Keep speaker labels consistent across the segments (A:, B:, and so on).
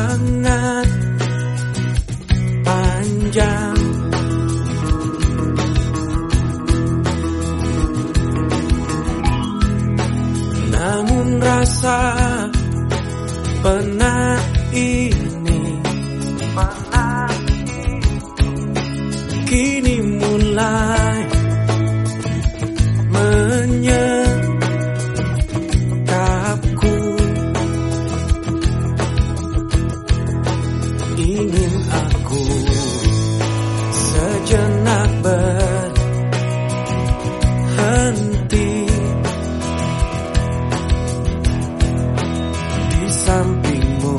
A: sangat panjang Namun rasa penat ini. Sampingmu.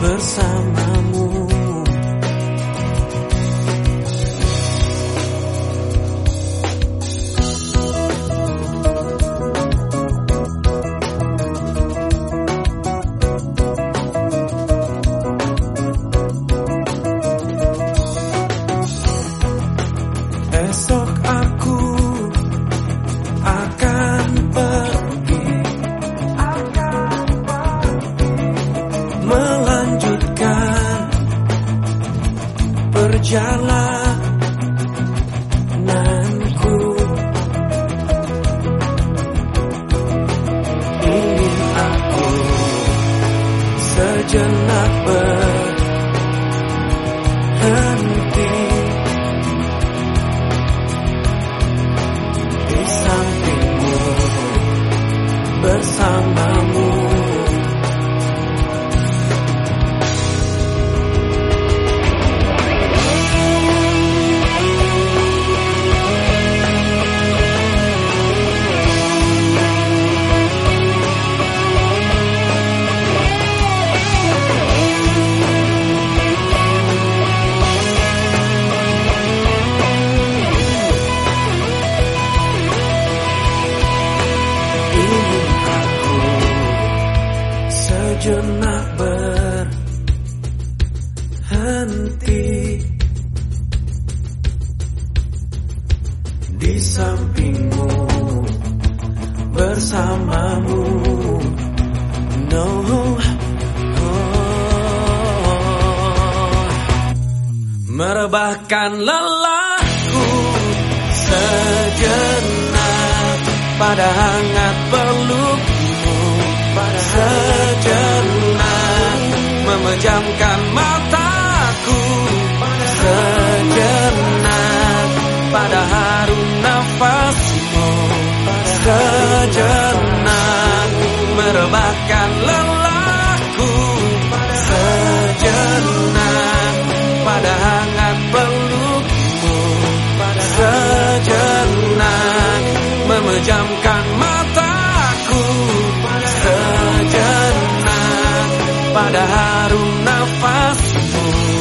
A: Bersamamu Melanjutkan perjalananku. Ingin aku sejenak berhenti sejenak berhenti di sampingmu bersamamu no oh. merebahkan lelahku sejenak pada hangat pelukmu memejamkan mataku. Sejenak pada harum nafasmu. Sejenak merebahkan lelahku pada harum nafasmu.